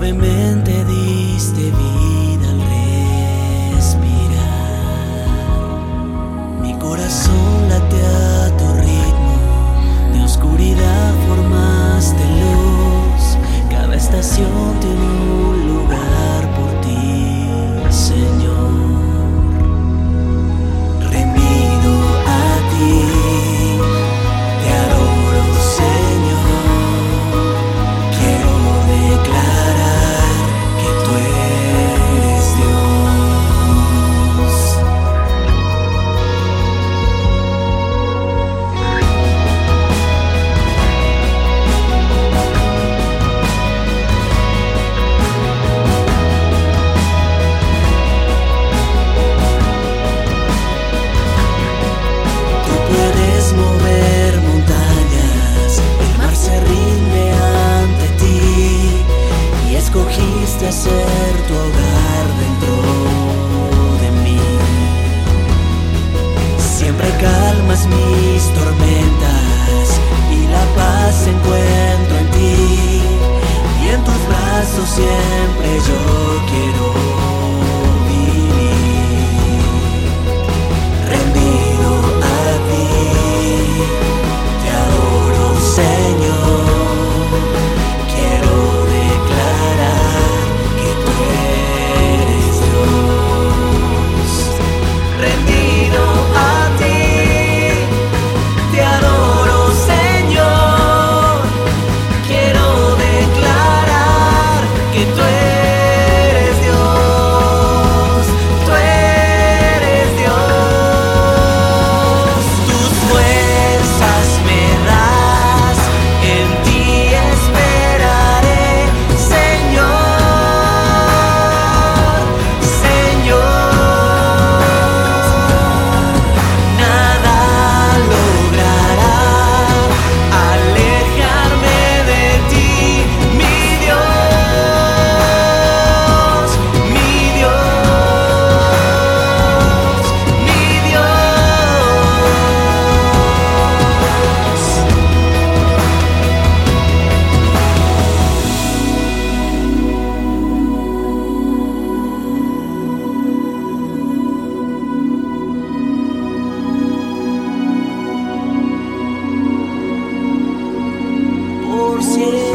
love in me. tu hogar dentro de mí. Siempre calmas mis tormentas y la paz encuentro en ti. Y en tus brazos siempre yo quiero. Sẽ